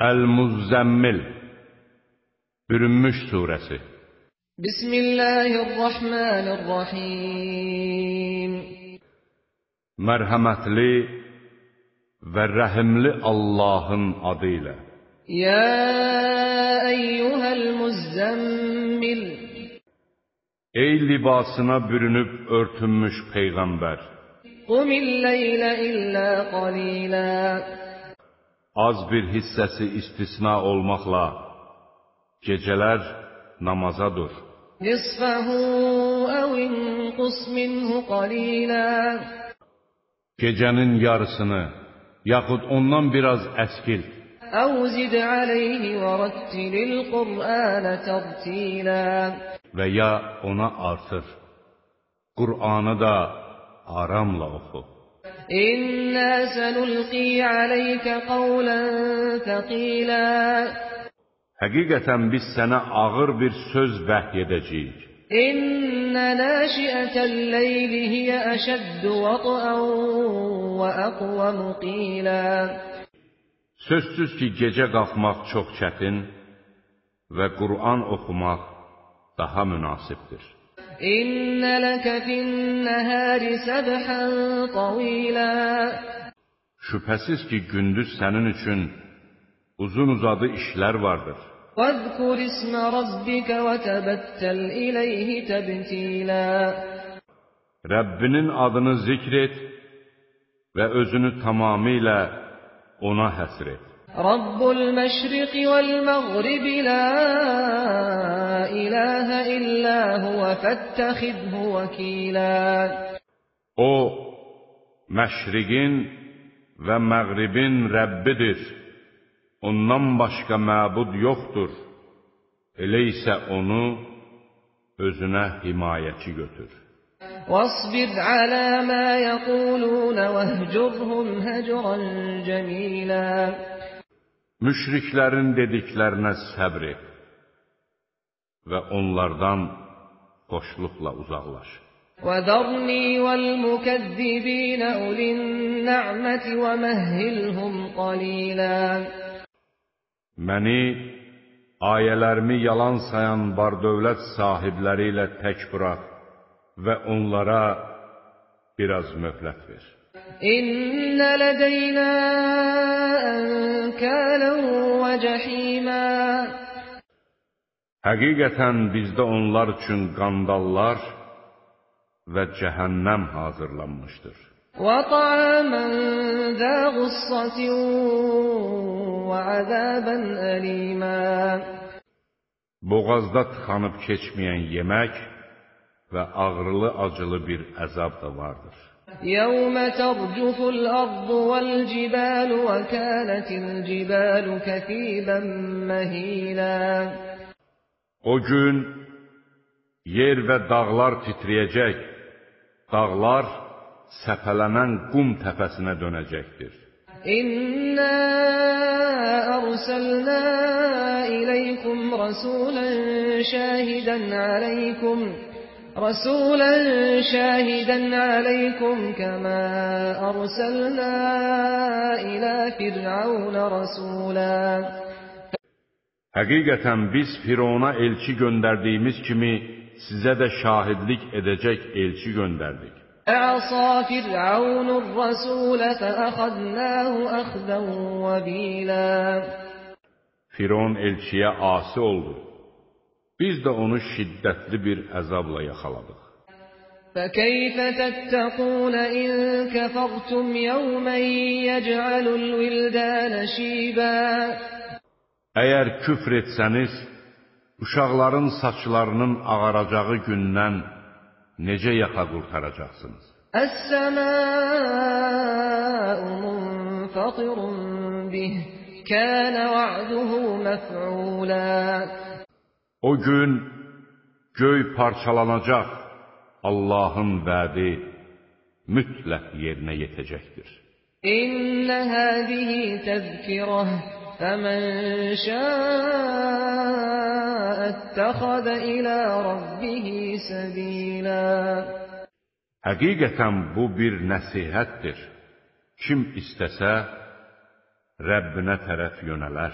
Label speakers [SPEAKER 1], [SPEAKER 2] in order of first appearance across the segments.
[SPEAKER 1] Əl-Muzzəmmil Bürünmüş surəsi
[SPEAKER 2] Bismillahirrahmanirrahim.
[SPEAKER 1] Mərhəmətli və rəhimli Allahın adı ilə
[SPEAKER 2] Ya eyyuhəl muzzəmmil
[SPEAKER 1] Ey libasına bürünüb örtünmüş Peyğəmbər
[SPEAKER 2] Qumil leylə illə qalilə
[SPEAKER 1] Az bir hissəsi istisna olmaqla gecələr namaza dur.
[SPEAKER 2] Nisfəhu əv inqus minhu qalilə
[SPEAKER 1] Gecənin yarısını, yaxud ondan biraz əskil.
[SPEAKER 2] Əv zid aleyhi və rattilil Qur'anə tərtilə
[SPEAKER 1] və ya ona artır. Qur'anı da aramla oxu.
[SPEAKER 2] İnna sanulqi alayka qawlan thaqila
[SPEAKER 1] Həqiqətən biz sənə ağır bir söz vəhy edəcəyik.
[SPEAKER 2] İnna nashi'atal leyli hiya ashaddu wat'an və aqwamu qila
[SPEAKER 1] Sözsüz ki, gecə qalxmaq çox çətin və Qur'an oxumaq daha münasibdir.
[SPEAKER 2] İnnə ləkə fin-nəhəri səbhən tavilə
[SPEAKER 1] Şübhəsiz ki, gündüz sənin üçün uzun-uzadı işlər vardır.
[SPEAKER 2] وَاذْكُرِ اسْمَ رَبِّكَ وَتَبَتَّلْ إِلَيْهِ تَبْتِيلًا
[SPEAKER 1] Rəbbinin adını zikr et və özünü tamamilə ona həsr et.
[SPEAKER 2] Məşriqi vəl məğribi la ilahə illə huvə fəttəxidhu vəkilə
[SPEAKER 1] O, məşriqin və məğribin Rəbbidir. Ondan başqa məbud yoxdur. Elə isə onu özünə himayəçi götür.
[SPEAKER 2] وَاصْبِرْ عَلَى مَا يَقُولُونَ وَاهْجُرْهُمْ هَجْرًا جَمِيلًا
[SPEAKER 1] Müşriklərin dediklərinə səbr et və onlardan xoşluqla uzaqlaş.
[SPEAKER 2] وَذَرْنِي وَالْمُكَذِّبِينَ أُولِي النَّعْمَةِ وَمَهِّلْهُمْ قَلِيلًا
[SPEAKER 1] Məni, ayələrimi yalan sayan bar-dövlət sahibləri ilə tək burax və onlara biraz möhlət ver.
[SPEAKER 2] İnne lədəynə ənkələn və cəhimə
[SPEAKER 1] Həqiqətən bizdə onlar üçün qandallar və cəhənnəm hazırlanmışdır.
[SPEAKER 2] və ta'amən ذَا غُصَّةٍ وَعَذَابًا أَلِيمًا
[SPEAKER 1] Boğazda tıxanıb keçməyən yemək və ağrılı-acılı bir əzab da vardır.
[SPEAKER 2] يَوْمَ تَرْجُفُ الْأَرْضُ وَالْجِبَالُ وَكَانَتِ الْجِبَالُ كَثِيبًا مَهِيلًا
[SPEAKER 1] O gün yer və dağlar titrəyəcək, dağlar səpələnən qum təpəsinə dönəcəkdir.
[SPEAKER 2] İnna arsalna ilaykum rasulan shahidan alaykum rasulan shahidan alaykum kama arsalna ila fir'auna rasulan
[SPEAKER 1] Həqiqətən biz Firona elçi göndərdiyimiz kimi sizə də şahidlik edəcək elçi göndərdik.
[SPEAKER 2] أعصى فرعون الرسول فأخذناه أخذا وبيلا
[SPEAKER 1] Firon elçiyə asi oldu. Biz də onu şiddətli bir əzabla yaxaladıq.
[SPEAKER 2] فكيف تتقون إن كفرتم يوما يجعل الولدان شيبا
[SPEAKER 1] Əgər küfr etsəniz, uşaqların saçlarının ağaracağı gündən necə yaxa qurtaracaqsınız?
[SPEAKER 2] السماء منفطر به كان وعده مفعولا
[SPEAKER 1] O gün göy parçalanacaq, Allahın vədi mütləq yerinə yetəcəkdir.
[SPEAKER 2] إن هذه تذكرة فمن شاء اتخذ إلى ربه سبيلا
[SPEAKER 1] Həqiqətən bu bir nəsihətdir. Kim istəsə, Rəbbinə tərəf yönələr.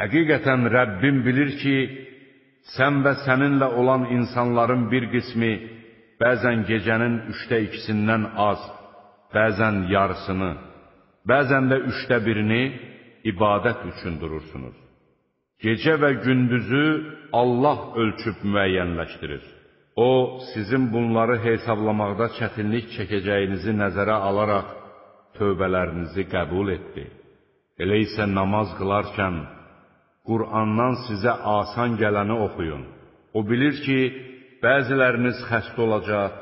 [SPEAKER 1] Həqiqətən Rəbbim bilir ki, sən və səninlə olan insanların bir qismi bəzən gecənin üçdə ikisindən az, bəzən yarısını, bəzən də üçdə birini ibadət üçün durursunuz. Gecə və gündüzü Allah ölçüb müəyyənləşdirir. O, sizin bunları hesablamaqda çətinlik çəkəcəyinizi nəzərə alaraq tövbələrinizi qəbul etdi. Elə isə namaz qılarkən, Qur'andan sizə asan gələni oxuyun. O bilir ki, bəziləriniz xəstə olacaq,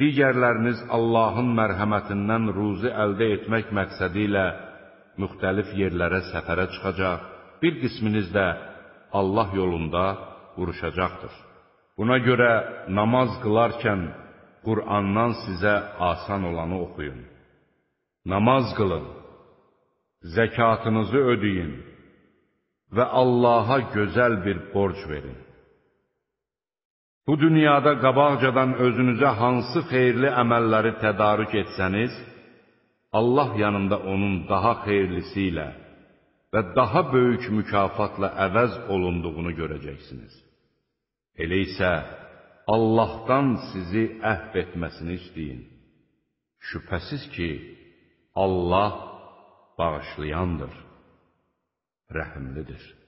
[SPEAKER 1] digərləriniz Allahın mərhəmətindən ruzi əldə etmək məqsədi ilə müxtəlif yerlərə səfərə çıxacaq, bir qisminiz də Allah yolunda vuruşacaqdır. Buna görə namaz qılarkən Qur'andan sizə asan olanı oxuyun. Namaz qılın, zəkatınızı ödeyin və Allaha gözəl bir borc verin. Bu dünyada qabaqcadan özünüzə hansı xeyirli əməlləri tədarük etsəniz, Allah yanında onun daha xeyirlisi ilə və daha böyük mükafatla əvəz olunduğunu görəcəksiniz. Elə isə Allahdan sizi əhv etməsini istəyin. Şübhəsiz ki, Allah bağışlayandır, رحم لیدرز